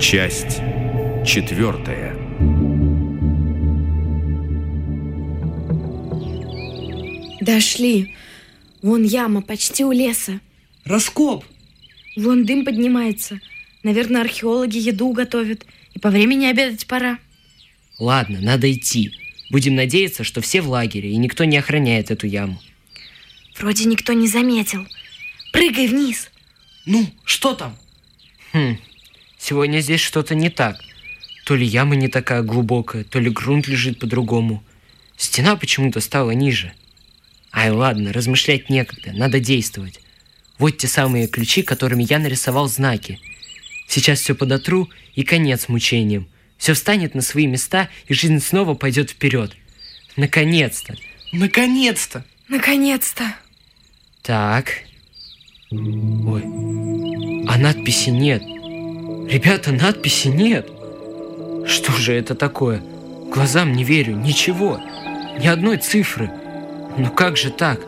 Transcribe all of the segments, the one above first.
Часть четвертая. Дошли. Вон яма, почти у леса. Раскоп! Вон дым поднимается. Наверное, археологи еду готовят. И по времени обедать пора. Ладно, надо идти. Будем надеяться, что все в лагере, и никто не охраняет эту яму. Вроде никто не заметил. Прыгай вниз. Ну, что там? Хм, сегодня здесь что-то не так. То ли яма не такая глубокая, то ли грунт лежит по-другому. Стена почему-то стала ниже. Ай, ладно, размышлять некогда, надо действовать. Вот те самые ключи, которыми я нарисовал знаки. Сейчас все подотру, и конец мучениям. Все встанет на свои места, и жизнь снова пойдет вперед. Наконец-то. Наконец-то! Наконец-то. Так. Ой. А надписи нет. Ребята, надписи нет. Что же это такое? Глазам не верю, ничего. Ни одной цифры. Ну как же так?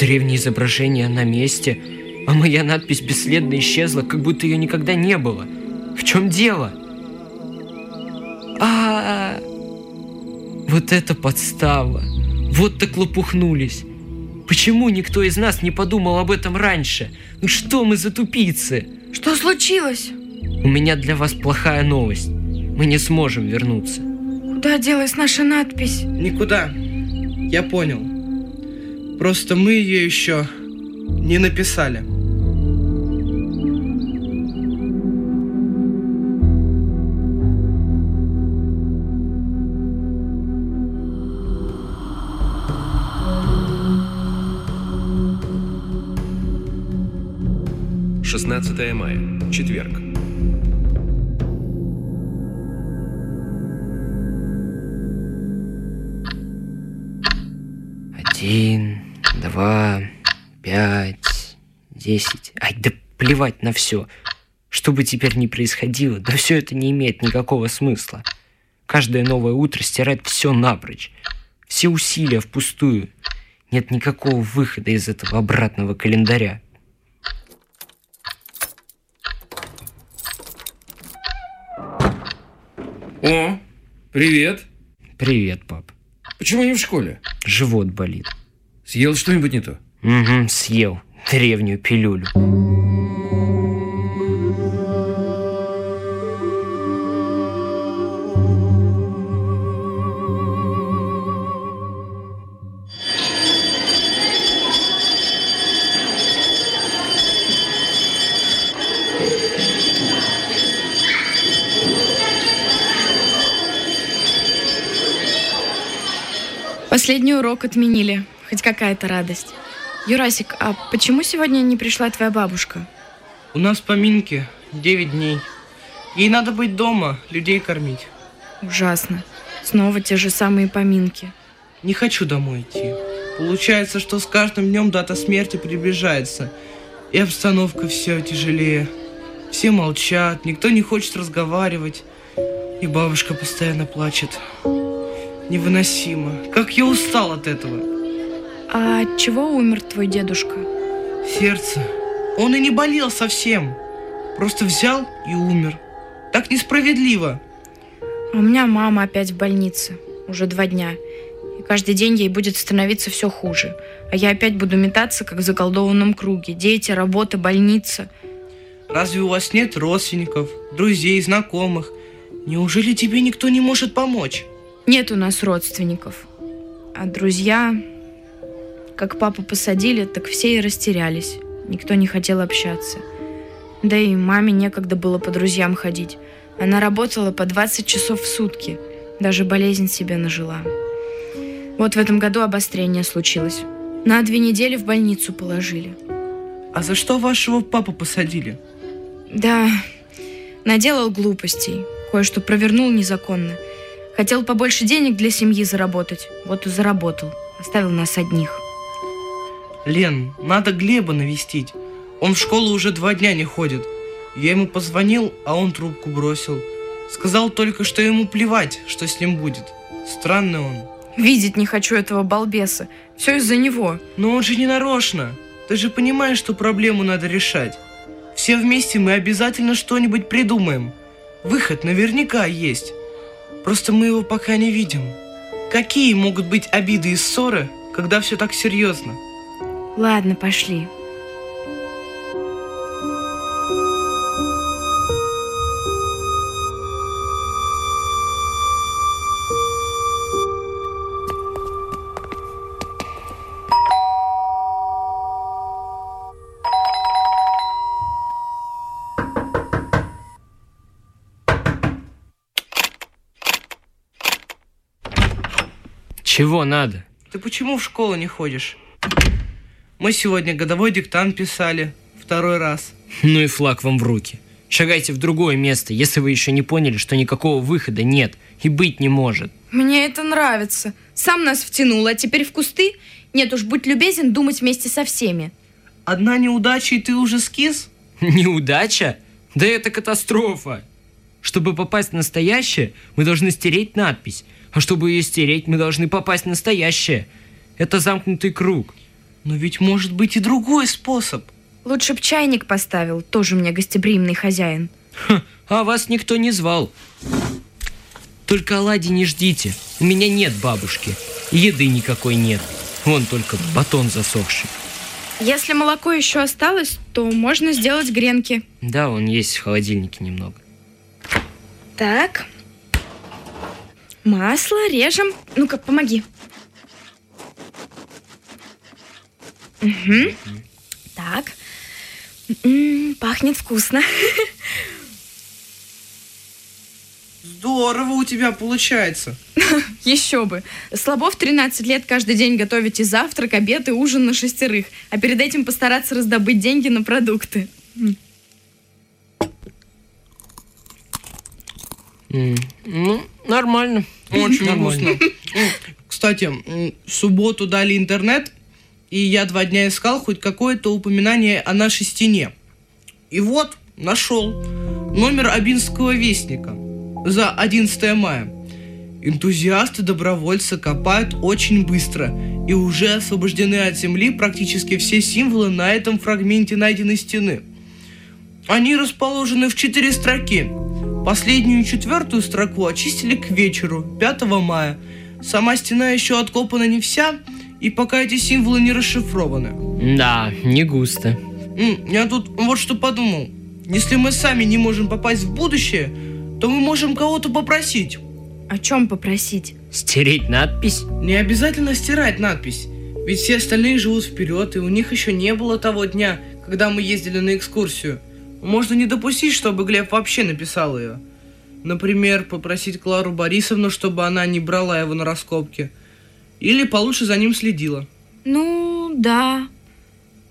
Древнее изображение на месте, а моя надпись бесследно исчезла, как будто ее никогда не было. В чем дело? А, -а, -а. вот это подстава. Вот так лопухнулись. Почему никто из нас не подумал об этом раньше? Ну что мы за тупицы? Что случилось? У меня для вас плохая новость. Мы не сможем вернуться. Куда делась наша надпись? Никуда. Я понял. Просто мы ее еще не написали. Шестнадцатое мая. Четверг. Один, два, пять, десять. Ай, да плевать на все. Что бы теперь ни происходило, да все это не имеет никакого смысла. Каждое новое утро стирает все напрочь. Все усилия впустую. Нет никакого выхода из этого обратного календаря. О, привет. Привет, пап. Почему не в школе? Живот болит. Съел что-нибудь не то? Угу, съел древнюю пилюлю. Последний урок отменили. Хоть какая-то радость. Юрасик, а почему сегодня не пришла твоя бабушка? У нас поминки 9 дней. Ей надо быть дома, людей кормить. Ужасно. Снова те же самые поминки. Не хочу домой идти. Получается, что с каждым днем дата смерти приближается. И обстановка все тяжелее. Все молчат, никто не хочет разговаривать. И бабушка постоянно плачет. Невыносимо. Как я устал от этого. А от чего умер твой дедушка? Сердце. Он и не болел совсем. Просто взял и умер. Так несправедливо. А у меня мама опять в больнице. Уже два дня. И каждый день ей будет становиться все хуже. А я опять буду метаться, как в заколдованном круге. Дети, работа, больница. Разве у вас нет родственников, друзей, знакомых? Неужели тебе никто не может помочь? Нет у нас родственников. А друзья, как папу посадили, так все и растерялись. Никто не хотел общаться. Да и маме некогда было по друзьям ходить. Она работала по 20 часов в сутки. Даже болезнь себе нажила. Вот в этом году обострение случилось. На две недели в больницу положили. А за что вашего папу посадили? Да, наделал глупостей. Кое-что провернул незаконно. Хотел побольше денег для семьи заработать. Вот и заработал. Оставил нас одних. Лен, надо Глеба навестить. Он в школу уже два дня не ходит. Я ему позвонил, а он трубку бросил. Сказал только, что ему плевать, что с ним будет. Странный он. Видеть не хочу этого балбеса. Все из-за него. Но он же не нарочно. Ты же понимаешь, что проблему надо решать. Все вместе мы обязательно что-нибудь придумаем. Выход наверняка есть. Просто мы его пока не видим. Какие могут быть обиды и ссоры, когда все так серьезно? Ладно, пошли. Надо? Ты почему в школу не ходишь? Мы сегодня годовой диктант писали. Второй раз. Ну и флаг вам в руки. Шагайте в другое место, если вы еще не поняли, что никакого выхода нет и быть не может. Мне это нравится. Сам нас втянул, а теперь в кусты? Нет уж, будь любезен думать вместе со всеми. Одна неудача, и ты уже скис? Неудача? Да это катастрофа. Чтобы попасть в настоящее, мы должны стереть надпись. А чтобы ее стереть, мы должны попасть в настоящее. Это замкнутый круг. Но ведь может быть и другой способ. Лучше б чайник поставил, тоже мне гостеприимный хозяин. Ха, а вас никто не звал. Только оладьи не ждите. У меня нет бабушки. Еды никакой нет. Вон только батон засохший. Если молоко еще осталось, то можно сделать гренки. Да, он есть в холодильнике немного. Так. Масло режем. Ну-ка, помоги. Угу. Так. М, пахнет вкусно. Здорово у тебя получается. Еще бы. Слабо в 13 лет каждый день готовить и завтрак, обед и ужин на шестерых, а перед этим постараться раздобыть деньги на продукты. Ну, нормально. Очень Нормально. Кстати, в субботу дали интернет, и я два дня искал хоть какое-то упоминание о нашей стене. И вот, нашел. Номер Абинского вестника за 11 мая. Энтузиасты-добровольцы копают очень быстро, и уже освобождены от земли практически все символы на этом фрагменте найденной стены. Они расположены в четыре строки. Последнюю четвертую строку очистили к вечеру, 5 мая. Сама стена еще откопана не вся, и пока эти символы не расшифрованы. Да, не густо. Я тут вот что подумал. Если мы сами не можем попасть в будущее, то мы можем кого-то попросить. О чем попросить? Стереть надпись? Не обязательно стирать надпись. Ведь все остальные живут вперед, и у них еще не было того дня, когда мы ездили на экскурсию. Можно не допустить, чтобы Глеб вообще написал ее. Например, попросить Клару Борисовну, чтобы она не брала его на раскопки. Или получше за ним следила. Ну, да.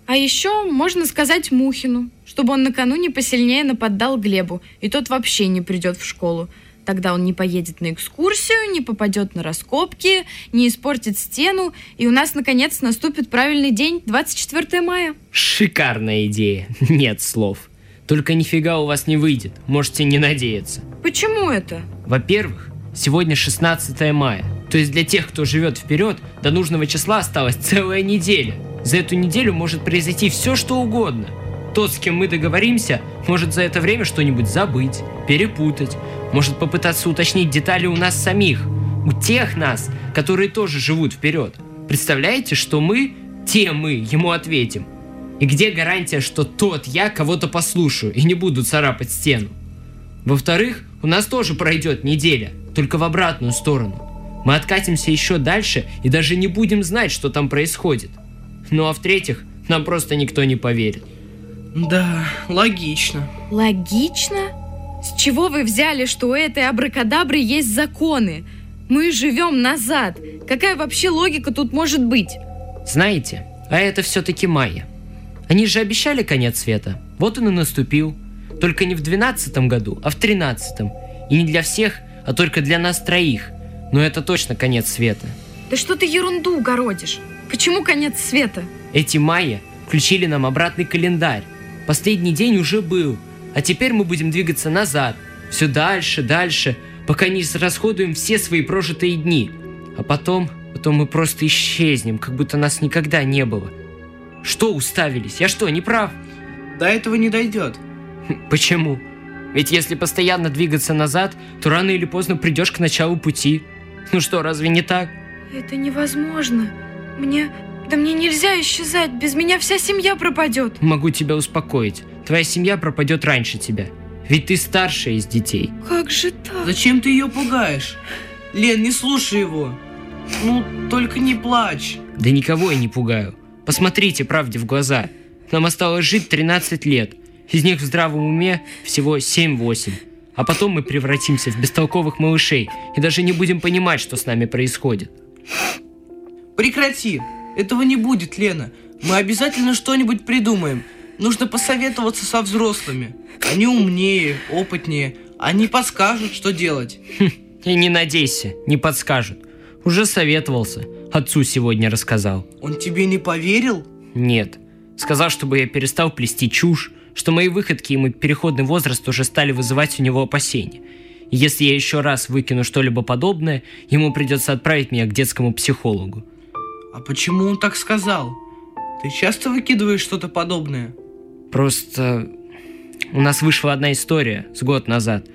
А еще можно сказать Мухину, чтобы он накануне посильнее нападал Глебу, и тот вообще не придет в школу. Тогда он не поедет на экскурсию, не попадет на раскопки, не испортит стену, и у нас, наконец, наступит правильный день, 24 мая. Шикарная идея. Нет слов. Только нифига у вас не выйдет. Можете не надеяться. Почему это? Во-первых, сегодня 16 мая. То есть для тех, кто живет вперед, до нужного числа осталась целая неделя. За эту неделю может произойти все, что угодно. Тот, с кем мы договоримся, может за это время что-нибудь забыть, перепутать, может попытаться уточнить детали у нас самих, у тех нас, которые тоже живут вперед. Представляете, что мы, те мы, ему ответим? И где гарантия, что тот я кого-то послушаю и не буду царапать стену? Во-вторых, у нас тоже пройдет неделя, только в обратную сторону. Мы откатимся еще дальше и даже не будем знать, что там происходит. Ну а в-третьих, нам просто никто не поверит. Да, логично. Логично? С чего вы взяли, что у этой абракадабры есть законы? Мы живем назад. Какая вообще логика тут может быть? Знаете, а это все-таки майя. Они же обещали конец света. Вот он и наступил. Только не в двенадцатом году, а в тринадцатом. И не для всех, а только для нас троих. Но это точно конец света. Да что ты ерунду городишь? Почему конец света? Эти майя включили нам обратный календарь. Последний день уже был, а теперь мы будем двигаться назад, все дальше, дальше, пока не расходуем все свои прожитые дни. А потом, потом мы просто исчезнем, как будто нас никогда не было. Что уставились? Я что, не прав? До этого не дойдет. Почему? Ведь если постоянно двигаться назад, то рано или поздно придешь к началу пути. Ну что, разве не так? Это невозможно. Мне... Да мне нельзя исчезать. Без меня вся семья пропадет. Могу тебя успокоить. Твоя семья пропадет раньше тебя. Ведь ты старшая из детей. Как же так? Зачем ты ее пугаешь? Лен, не слушай его. Ну, только не плачь. Да никого я не пугаю. Посмотрите правде в глаза. Нам осталось жить 13 лет. Из них в здравом уме всего 7-8. А потом мы превратимся в бестолковых малышей и даже не будем понимать, что с нами происходит. Прекрати. Этого не будет, Лена. Мы обязательно что-нибудь придумаем. Нужно посоветоваться со взрослыми. Они умнее, опытнее. Они подскажут, что делать. И не надейся, не подскажут. Уже советовался. Отцу сегодня рассказал. Он тебе не поверил? Нет. Сказал, чтобы я перестал плести чушь, что мои выходки и мой переходный возраст уже стали вызывать у него опасения. И если я еще раз выкину что-либо подобное, ему придется отправить меня к детскому психологу. А почему он так сказал? Ты часто выкидываешь что-то подобное? Просто у нас вышла одна история с год назад,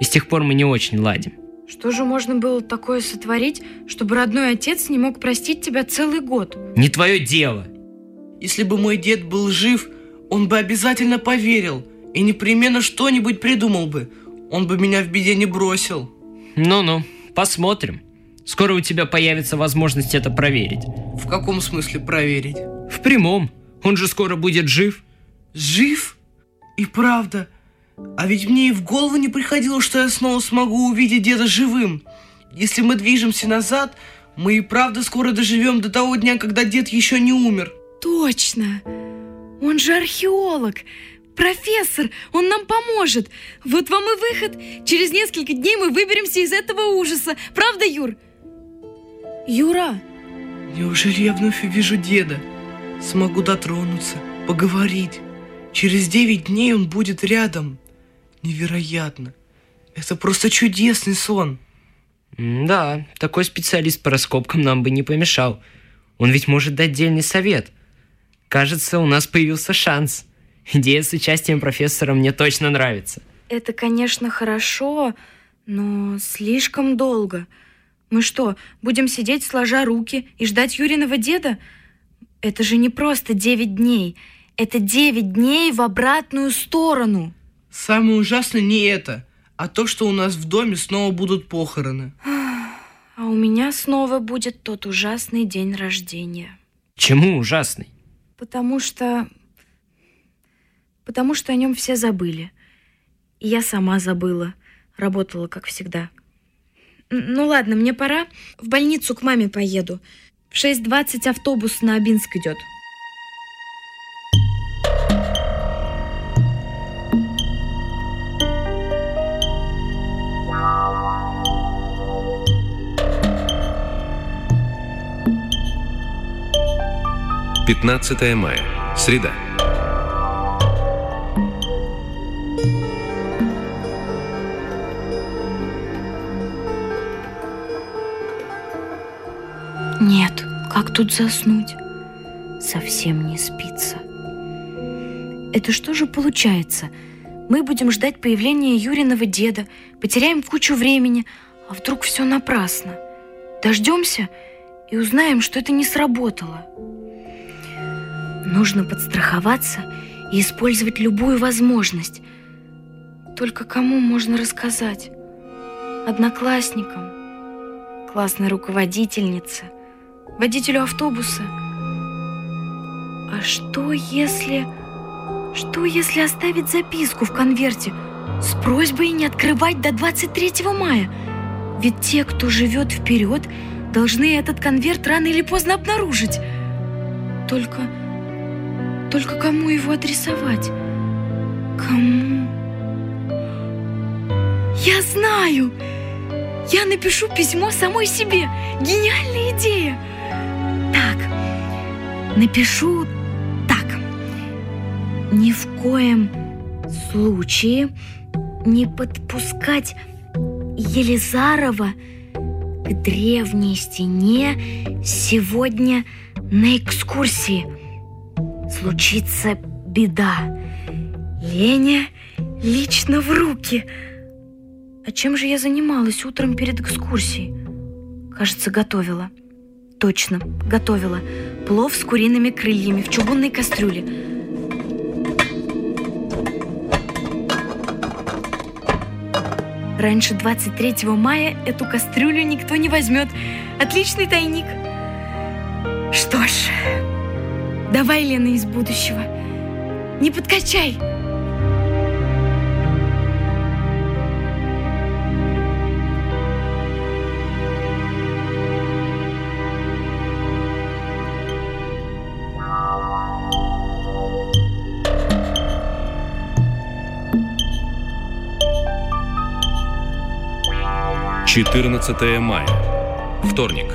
и с тех пор мы не очень ладим. Что же можно было такое сотворить, чтобы родной отец не мог простить тебя целый год? Не твое дело. Если бы мой дед был жив, он бы обязательно поверил и непременно что-нибудь придумал бы. Он бы меня в беде не бросил. Ну-ну, посмотрим. Скоро у тебя появится возможность это проверить. В каком смысле проверить? В прямом. Он же скоро будет жив. Жив? И правда. А ведь мне и в голову не приходило, что я снова смогу увидеть деда живым. Если мы движемся назад, мы и правда скоро доживем до того дня, когда дед еще не умер. Точно! Он же археолог! Профессор, он нам поможет. Вот вам и выход. Через несколько дней мы выберемся из этого ужаса. Правда, Юр? Юра, Неужели я вновь увижу деда? Смогу дотронуться, поговорить. Через девять дней он будет рядом. Невероятно. Это просто чудесный сон. Да, такой специалист по раскопкам нам бы не помешал. Он ведь может дать дельный совет. Кажется, у нас появился шанс. Идея с участием профессора мне точно нравится. это, конечно, хорошо, но слишком долго. Мы что, будем сидеть сложа руки и ждать Юриного деда? Это же не просто девять дней. Это девять дней в обратную сторону. Самое ужасное не это, а то, что у нас в доме снова будут похороны. А у меня снова будет тот ужасный день рождения. Чему ужасный? Потому что... Потому что о нем все забыли. И я сама забыла. Работала, как всегда. Ну ладно, мне пора. В больницу к маме поеду. В 6.20 автобус на Абинск идет. Пятнадцатое мая. Среда. Нет, как тут заснуть? Совсем не спится. Это что же получается? Мы будем ждать появления Юриного деда, потеряем кучу времени, а вдруг все напрасно? Дождемся и узнаем, что это не сработало. Нужно подстраховаться и использовать любую возможность. Только кому можно рассказать? Одноклассникам, классной руководительнице, водителю автобуса. А что если... Что если оставить записку в конверте с просьбой не открывать до 23 мая? Ведь те, кто живет вперед, должны этот конверт рано или поздно обнаружить. Только... Только кому его адресовать? Кому? Я знаю! Я напишу письмо самой себе. Гениальная идея. Так, напишу так. Ни в коем случае не подпускать Елизарова к древней стене сегодня на экскурсии. Случится беда. Леня, Лично в руки. А чем же я занималась утром перед экскурсией? Кажется, готовила. Точно, готовила. Плов с куриными крыльями в чугунной кастрюле. Раньше 23 мая эту кастрюлю никто не возьмет. Отличный тайник. Что ж, давай, Лена, из будущего. Не подкачай. Четырнадцатое мая. Вторник.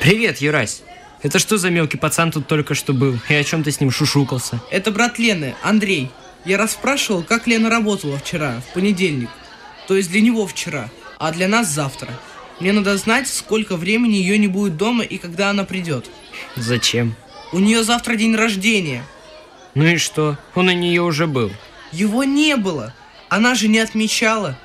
Привет, Юрась. Это что за мелкий пацан тут только что был? И о чем ты с ним шушукался? Это брат Лены, Андрей. Я расспрашивал, как Лена работала вчера, в понедельник. То есть для него вчера, а для нас завтра. Мне надо знать, сколько времени ее не будет дома и когда она придет. Зачем? У нее завтра день рождения. Ну и что? Он у нее уже был. Его не было. Она же не отмечала.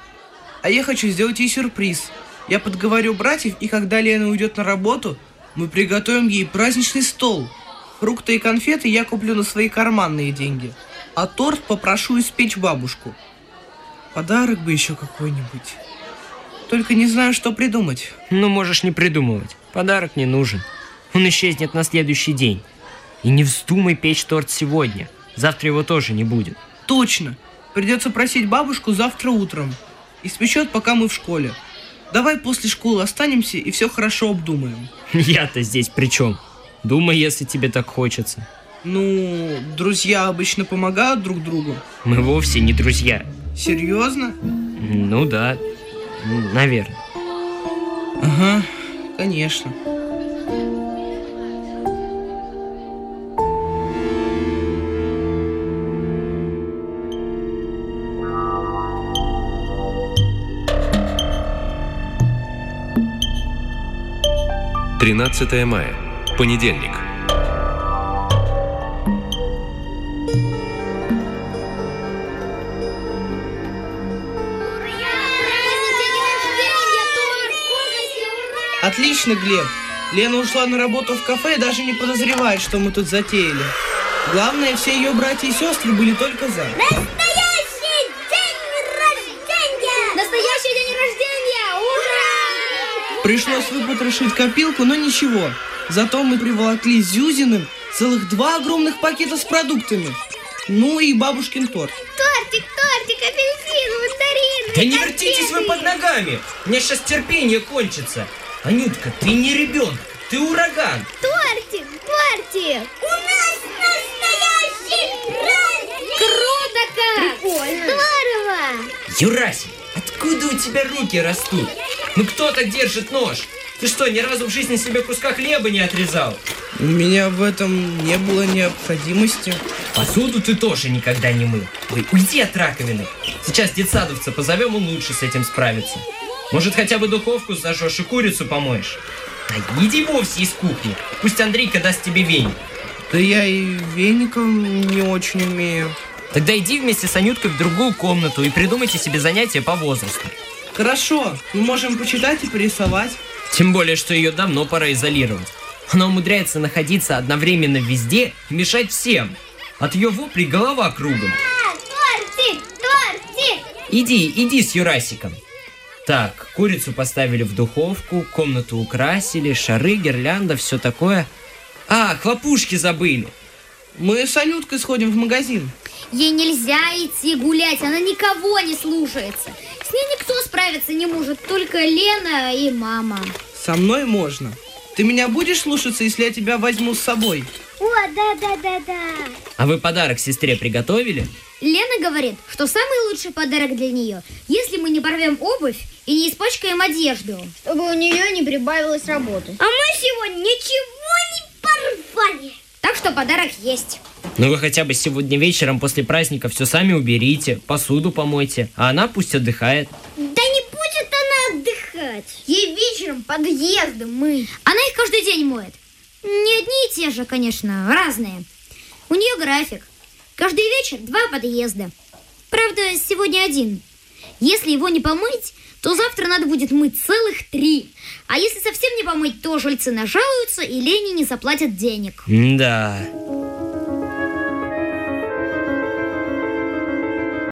А я хочу сделать ей сюрприз. Я подговорю братьев, и когда Лена уйдет на работу, мы приготовим ей праздничный стол. Фрукты и конфеты я куплю на свои карманные деньги. А торт попрошу испечь бабушку. Подарок бы еще какой-нибудь. Только не знаю, что придумать. Ну, можешь не придумывать. Подарок не нужен. Он исчезнет на следующий день. И не вздумай печь торт сегодня. Завтра его тоже не будет. Точно. Придется просить бабушку завтра утром. Испечет, пока мы в школе. Давай после школы останемся и все хорошо обдумаем. Я-то здесь при чем? Думай, если тебе так хочется. Ну, друзья обычно помогают друг другу. Мы вовсе не друзья. Серьезно? Ну да, наверное. Ага, конечно. Тринадцатое мая. Понедельник. Отлично, Глеб. Лена ушла на работу в кафе и даже не подозревает, что мы тут затеяли. Главное, все ее братья и сестры были только за. Настоящий Пришлось выпотрошить копилку, но ничего. Зато мы приволокли с Зюзиным целых два огромных пакета с продуктами. Ну и бабушкин торт. Тортик, тортик, апельсин, мандарин. Да не вертитесь вы под ногами! У меня сейчас терпение кончится. Анютка, ты не ребенок, ты ураган. Тортик, тортик. У нас настоящий праздник! Круто как! Прикольно. Здорово! Юрасик, откуда у тебя руки растут? Ну кто так держит нож? Ты что, ни разу в жизни себе куска хлеба не отрезал? У меня в этом не было необходимости. Посуду ты тоже никогда не мыл. Ой, уйди от раковины. Сейчас детсадовца позовем, он лучше с этим справится. Может, хотя бы духовку зажжешь и курицу помоешь? Да иди вовсе из кухни. Пусть Андрейка даст тебе веник. Да я и веником не очень умею. Тогда иди вместе с Анюткой в другую комнату и придумайте себе занятия по возрасту. Хорошо, мы можем почитать и порисовать. Тем более, что ее давно пора изолировать. Она умудряется находиться одновременно везде и мешать всем. От ее воплей голова кругом. А, тортик, тортик. Иди, иди с Юрасиком. Так, курицу поставили в духовку, комнату украсили, шары, гирлянда, все такое. А, хлопушки забыли. Мы с Анюткой сходим в магазин. Ей нельзя идти гулять, она никого не слушается. С ней никто справиться не может, только Лена и мама. Со мной можно. Ты меня будешь слушаться, если я тебя возьму с собой? О, да-да-да-да. А вы подарок сестре приготовили? Лена говорит, что самый лучший подарок для нее, если мы не порвем обувь и не испачкаем одежду. Чтобы у нее не прибавилось работы. А мы сегодня ничего не порвали. Так что подарок есть. Ну вы хотя бы сегодня вечером после праздника все сами уберите, посуду помойте, а она пусть отдыхает. Да не будет она отдыхать. Ей вечером подъезды мы. Она их каждый день моет. Не одни и те же, конечно, разные. У нее график. Каждый вечер два подъезда. Правда, сегодня один. Если его не помыть, то завтра надо будет мыть целых три. А если совсем не помыть, то жильцы нажалуются и Лене не заплатят денег. Да.